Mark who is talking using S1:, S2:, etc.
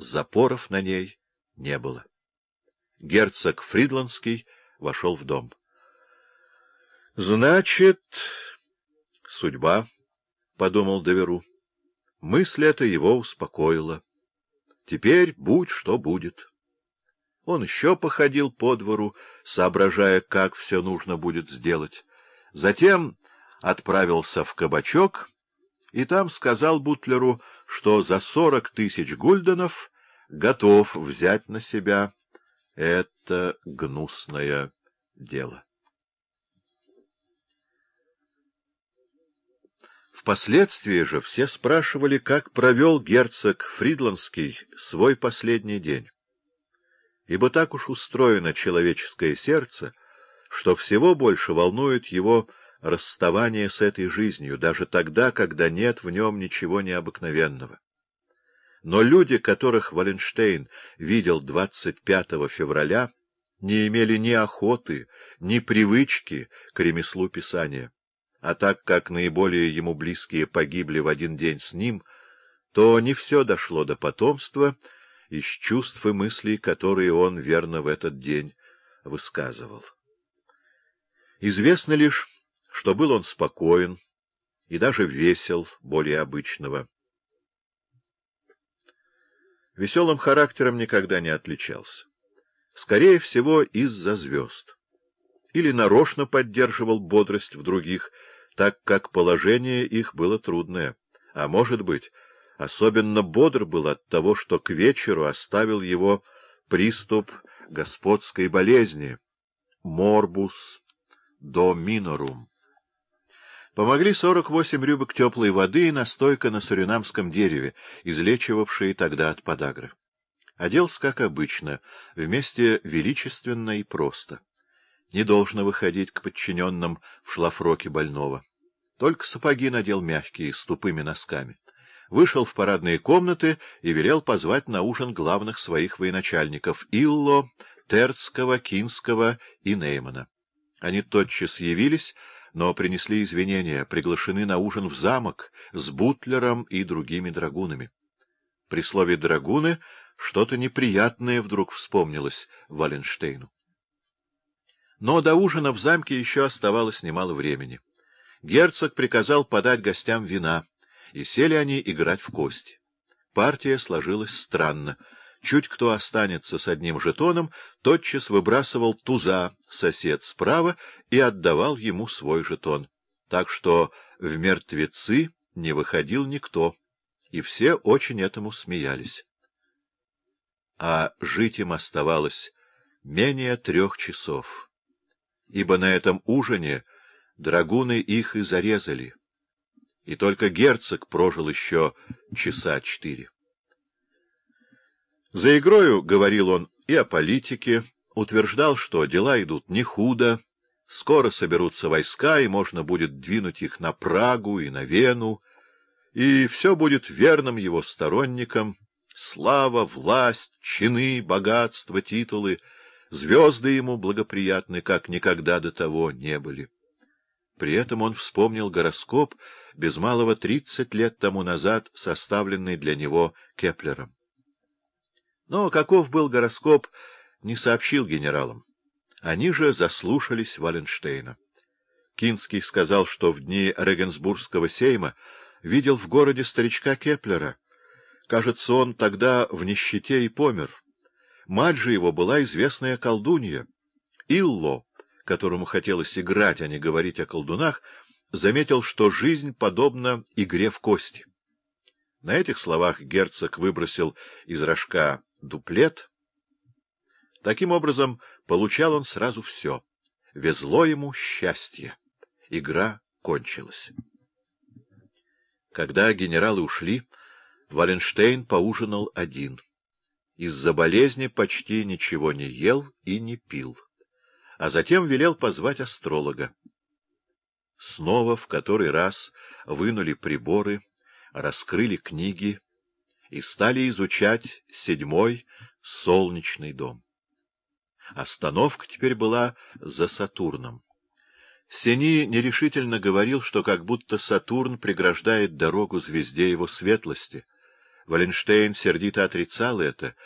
S1: запоров на ней не было. Герцог Фридландский вошел в дом. — Значит, судьба, — подумал Доверу. Мысль эта его успокоила. Теперь будь что будет. Он еще походил по двору, соображая, как все нужно будет сделать. Затем отправился в кабачок и там сказал Бутлеру, что за сорок тысяч гульденов готов взять на себя это гнусное дело. Впоследствии же все спрашивали, как провел герцог Фридландский свой последний день. Ибо так уж устроено человеческое сердце, что всего больше волнует его расставание с этой жизнью, даже тогда, когда нет в нем ничего необыкновенного. Но люди, которых Валенштейн видел 25 февраля, не имели ни охоты, ни привычки к ремеслу писания. А так как наиболее ему близкие погибли в один день с ним, то не все дошло до потомства из чувств и мыслей, которые он верно в этот день высказывал. Известно лишь, что был он спокоен и даже весел более обычного. Веселым характером никогда не отличался. Скорее всего, из-за звезд. Или нарочно поддерживал бодрость в других, так как положение их было трудное. А может быть, особенно бодр был от того, что к вечеру оставил его приступ господской болезни — морбус доминорум. Помогли сорок восемь рюбок теплой воды и настойка на суринамском дереве, излечивавшие тогда от подагры. Оделся, как обычно, вместе величественно и просто. Не должно выходить к подчиненным в шлафроке больного. Только сапоги надел мягкие, с тупыми носками. Вышел в парадные комнаты и велел позвать на ужин главных своих военачальников — Илло, Терцкого, Кинского и Неймана. Они тотчас явились, но принесли извинения, приглашены на ужин в замок с Бутлером и другими драгунами. При слове «драгуны» что-то неприятное вдруг вспомнилось Валенштейну. Но до ужина в замке еще оставалось немало времени. Герцог приказал подать гостям вина, и сели они играть в кости. Партия сложилась странно — Чуть кто останется с одним жетоном, тотчас выбрасывал туза сосед справа и отдавал ему свой жетон. Так что в мертвецы не выходил никто, и все очень этому смеялись. А жить им оставалось менее трех часов, ибо на этом ужине драгуны их и зарезали, и только герцог прожил еще часа четыре. За игрою говорил он и о политике, утверждал, что дела идут не худо, скоро соберутся войска, и можно будет двинуть их на Прагу и на Вену, и все будет верным его сторонникам. Слава, власть, чины, богатство, титулы, звезды ему благоприятны, как никогда до того не были. При этом он вспомнил гороскоп, без малого тридцать лет тому назад составленный для него Кеплером. Но каков был гороскоп, не сообщил генералам. Они же заслушались Валенштейна. Кинский сказал, что в дни Регенсбургского сейма видел в городе старичка Кеплера. Кажется, он тогда в нищете и помер. Мать же его была известная колдунья. Илло, которому хотелось играть, а не говорить о колдунах, заметил, что жизнь подобна игре в кости. На этих словах герцог выбросил из рожка дуплет. Таким образом, получал он сразу все. Везло ему счастье. Игра кончилась. Когда генералы ушли, Валенштейн поужинал один. Из-за болезни почти ничего не ел и не пил. А затем велел позвать астролога. Снова в который раз вынули приборы, раскрыли книги, и стали изучать седьмой солнечный дом. Остановка теперь была за Сатурном. Сени нерешительно говорил, что как будто Сатурн преграждает дорогу звезде его светлости, Валенштейн сердито отрицал это,